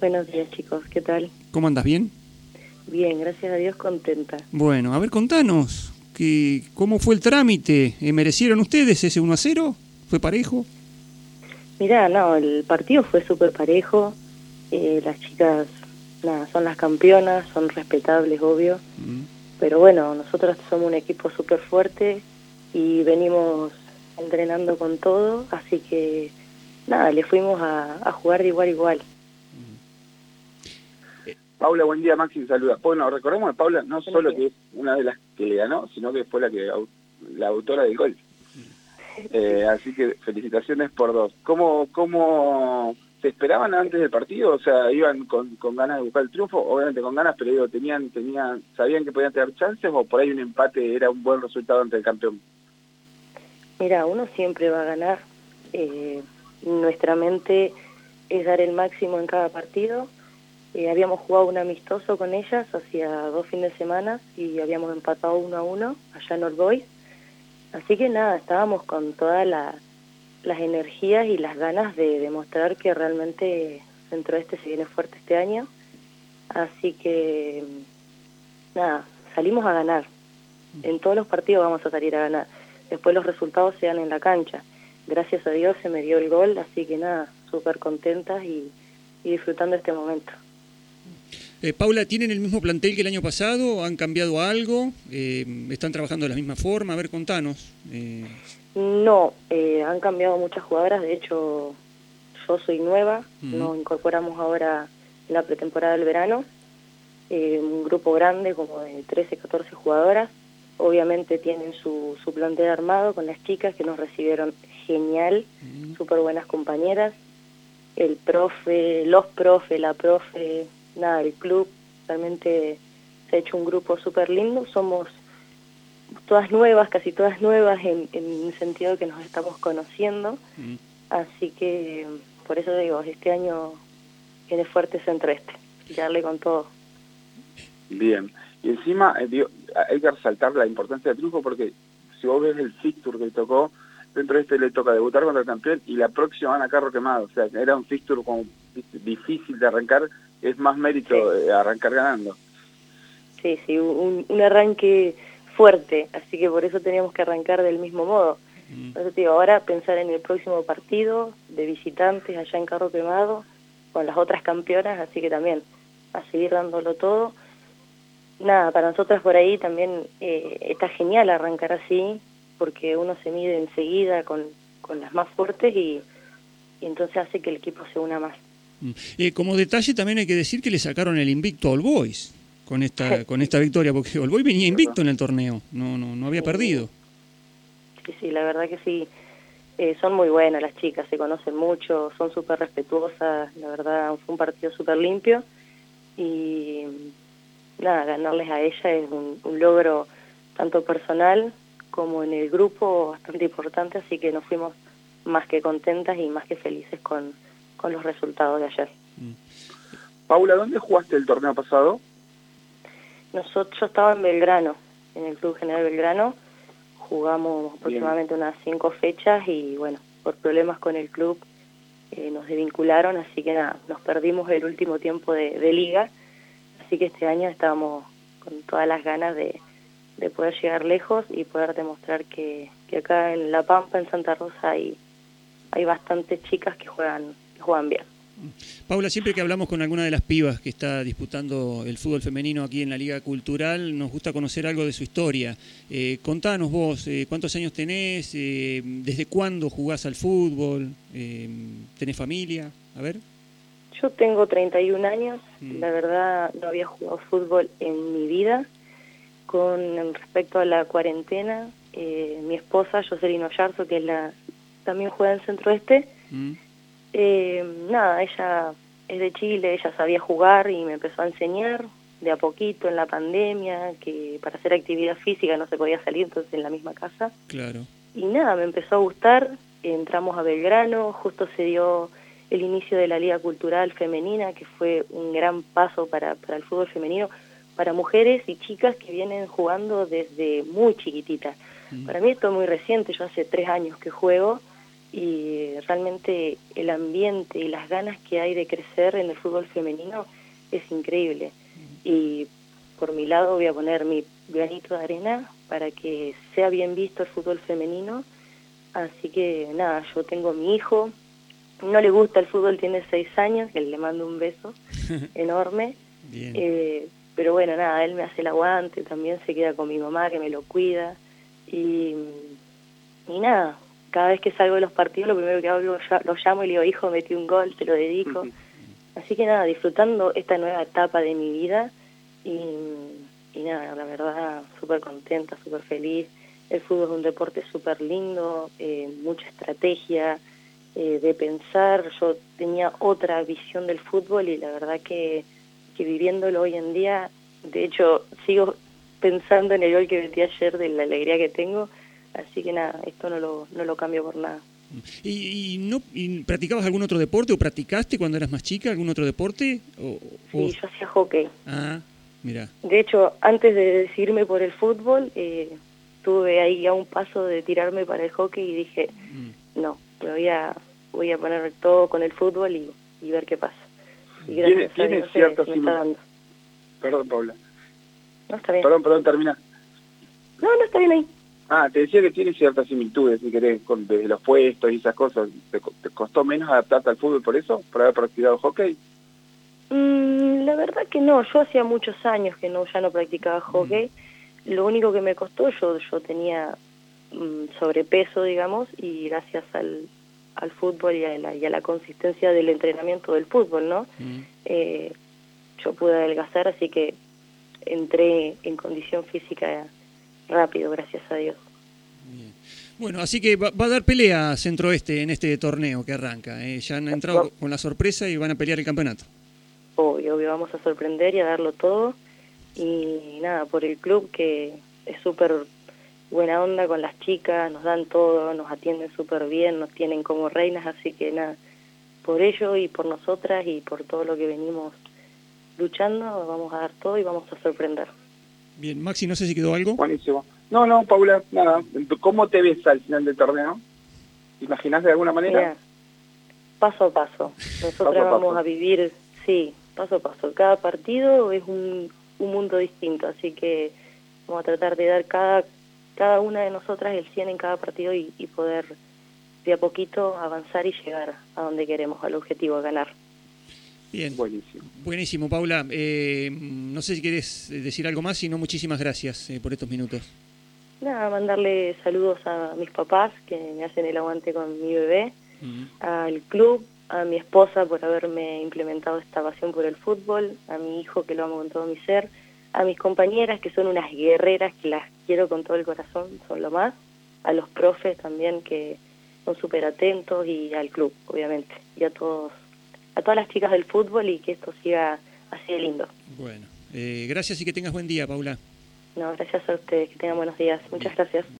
Buenos días, chicos. ¿Qué tal? ¿Cómo andas? ¿Bien? Bien, gracias a Dios, contenta. Bueno, a ver, contanos. Que, ¿Cómo fue el trámite? ¿Eh, ¿Merecieron ustedes ese 1 a 0? ¿Fue parejo? Mirá, no, el partido fue súper parejo. Eh, las chicas, nada, son las campeonas, son respetables, obvio. Mm. Pero bueno, nosotros somos un equipo súper fuerte y venimos entrenando con todo, así que nada, le fuimos a, a jugar de igual a igual. Paula, buen día, Maxi, saluda. Bueno, recordemos que Paula no solo que es una de las que le ganó, sino que fue la que la autora del gol. Eh, así que felicitaciones por dos. ¿Cómo, ¿Cómo se esperaban antes del partido? O sea, iban con, con ganas de buscar el triunfo, obviamente con ganas, pero digo, tenían, tenían, sabían que podían tener chances o por ahí un empate era un buen resultado ante el campeón. Mira, uno siempre va a ganar. Eh, nuestra mente es dar el máximo en cada partido. Eh, habíamos jugado un amistoso con ellas hacía dos fines de semana y habíamos empatado uno a uno allá en Old Boys. Así que nada, estábamos con todas la, las energías y las ganas de demostrar que realmente Centro Este se viene fuerte este año. Así que nada, salimos a ganar. En todos los partidos vamos a salir a ganar. Después los resultados se dan en la cancha. Gracias a Dios se me dio el gol, así que nada, súper contentas y, y disfrutando este momento. Eh, Paula, ¿tienen el mismo plantel que el año pasado? ¿Han cambiado algo? Eh, ¿Están trabajando de la misma forma? A ver, contanos. Eh... No, eh, han cambiado muchas jugadoras. De hecho, yo soy nueva. Uh -huh. Nos incorporamos ahora en la pretemporada del verano. Eh, un grupo grande, como de 13, 14 jugadoras. Obviamente tienen su, su plantel armado con las chicas que nos recibieron genial. Uh -huh. Súper buenas compañeras. El profe, los profe, la profe nada, el club realmente se ha hecho un grupo súper lindo, somos todas nuevas, casi todas nuevas en, en el sentido que nos estamos conociendo, Mm. así que por eso digo, este año viene fuerte Centro Este, y darle con todo. Bien, y encima eh, digo, hay que resaltar la importancia del triunfo porque si vos ves el fixture que le tocó, dentro de este le toca debutar contra el campeón y la próxima van a carro quemado, o sea, era un fixture como difícil de arrancar, es más mérito Sí. arrancar ganando. Sí, sí, un, un arranque fuerte, así que por eso teníamos que arrancar del mismo modo. Mm. Por eso te digo, ahora pensar en el próximo partido de visitantes allá en Carro Quemado con las otras campeonas, así que también a seguir dándolo todo. Nada, para nosotras por ahí también eh, está genial arrancar así, porque uno se mide enseguida con, con las más fuertes y, y entonces hace que el equipo se una más. Eh, como detalle también hay que decir que le sacaron el invicto a All Boys con esta, con esta victoria, porque All Boys venía invicto en el torneo, no, no, no había perdido. Sí, sí, la verdad que sí. Eh, son muy buenas las chicas, se conocen mucho, son súper respetuosas, la verdad fue un partido súper limpio y nada, ganarles a ella es un, un logro tanto personal como en el grupo bastante importante, así que nos fuimos más que contentas y más que felices con, con los resultados de ayer. Paula, ¿dónde jugaste el torneo pasado? Nosotros, yo estaba en Belgrano, en el Club General Belgrano, jugamos aproximadamente unas cinco fechas y bueno, por problemas con el club eh, nos desvincularon, así que nada, nos perdimos el último tiempo de, de liga, así que este año estábamos con todas las ganas de, de poder llegar lejos y poder demostrar que, que acá en La Pampa, en Santa Rosa, hay, hay bastantes chicas que juegan, que juegan bien. Paula, siempre que hablamos con alguna de las pibas que está disputando el fútbol femenino aquí en la Liga Cultural, nos gusta conocer algo de su historia. Eh, contanos vos, eh, ¿cuántos años tenés? Eh, ¿Desde cuándo jugás al fútbol? ¿Tenés familia? A ver. Yo tengo 31 años, Mm. la verdad no había jugado fútbol en mi vida. Con respecto a la cuarentena, eh, mi esposa, Jocelyn Ollarzo, que es la, también juega en Centro Este, Mm. Eh, nada, ella es de Chile, ella sabía jugar y me empezó a enseñar de a poquito en la pandemia, que para hacer actividad física no se podía salir, entonces en la misma casa. Claro. Y nada, me empezó a gustar, entramos a Belgrano, justo se dio el inicio de la Liga Cultural Femenina, que fue un gran paso para, para el fútbol femenino, para mujeres y chicas que vienen jugando desde muy chiquititas. Mm. Para mí esto es muy reciente, yo hace tres años que juego y realmente el ambiente y las ganas que hay de crecer en el fútbol femenino es increíble. Y por mi lado voy a poner mi granito de arena para que sea bien visto el fútbol femenino. Así que nada, yo tengo mi hijo, no le gusta el fútbol, tiene seis años, que le mando un beso enorme. Eh, pero bueno, nada, él me hace el aguante, también se queda con mi mamá que me lo cuida. Y, y nada, cada vez que salgo de los partidos lo primero que hago lo, lo llamo y le digo, hijo, metí un gol, te lo dedico. Así que nada, disfrutando esta nueva etapa de mi vida y, y nada, la verdad, súper contenta, súper feliz. El fútbol es un deporte súper lindo, eh, mucha estrategia eh, de pensar. Yo tenía otra visión del fútbol y la verdad que, que viviéndolo hoy en día, de hecho, sigo pensando en el gol que metí ayer de la alegría que tengo. Así que nada, esto no lo, no lo cambio por nada. ¿Y, no practicabas algún otro deporte o practicaste cuando eras más chica algún otro deporte? O, Sí, yo hacía hockey. Ah, mira. De hecho, antes de decidirme por el fútbol, eh, tuve ahí a un paso de tirarme para el hockey y dije, mm. no, me voy a, voy a poner todo con el fútbol y, ver qué pasa. Y gracias ¿Tiene, a Dios, Perdón, Paula. No, está bien. Perdón, perdón, termina. No, no está bien ahí. Ah, te decía que tiene ciertas similitudes, si querés, con desde los puestos y esas cosas. ¿Te, costó menos adaptarte al fútbol por eso? ¿Por haber practicado hockey? Mm, la verdad que no. Yo hacía muchos años que no ya no practicaba mm. hockey. Lo único que me costó, yo yo tenía mm, sobrepeso, digamos, y gracias al, al fútbol y a, la, y a la consistencia del entrenamiento del fútbol, ¿no? Eh, yo pude adelgazar, así que entré en condición física rápido, gracias a Dios. Bueno, así que va, a dar pelea Centro Este en este torneo que arranca. ¿eh? Ya han entrado con la sorpresa y van a pelear el campeonato. Obvio, obvio, vamos a sorprender y a darlo todo. Y nada, por el club que es súper buena onda con las chicas, nos dan todo, nos atienden súper bien, nos tienen como reinas, así que nada, por ello y por nosotras y por todo lo que venimos luchando, vamos a dar todo y vamos a sorprender. Bien, Maxi, no sé si quedó algo. Buenísimo. No, no, Paula, nada. ¿Cómo te ves al final del torneo? ¿Te imaginas de alguna manera? paso a paso. Nosotros vamos a vivir, sí, paso a paso. Cada partido es un, un mundo distinto, así que vamos a tratar de dar cada, cada una de nosotras el 100 en cada partido y, y poder de a poquito avanzar y llegar a donde queremos, al objetivo, a ganar. Bien. Buenísimo. Buenísimo, Paula. Eh, no sé si quieres decir algo más, sino muchísimas gracias eh, por estos minutos. Nada, mandarle saludos a mis papás que me hacen el aguante con mi bebé, al club, a mi esposa por haberme implementado esta pasión por el fútbol, a mi hijo que lo amo con todo mi ser, a mis compañeras que son unas guerreras que las quiero con todo el corazón, son lo más, a los profes también que son súper atentos y al club, obviamente, y a todos a todas las chicas del fútbol y que esto siga así de lindo. Bueno, eh, gracias y que tengas buen día, Paula. No, gracias a ustedes, que tengan buenos días. Muchas gracias.